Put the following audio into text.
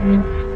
Mm-hmm.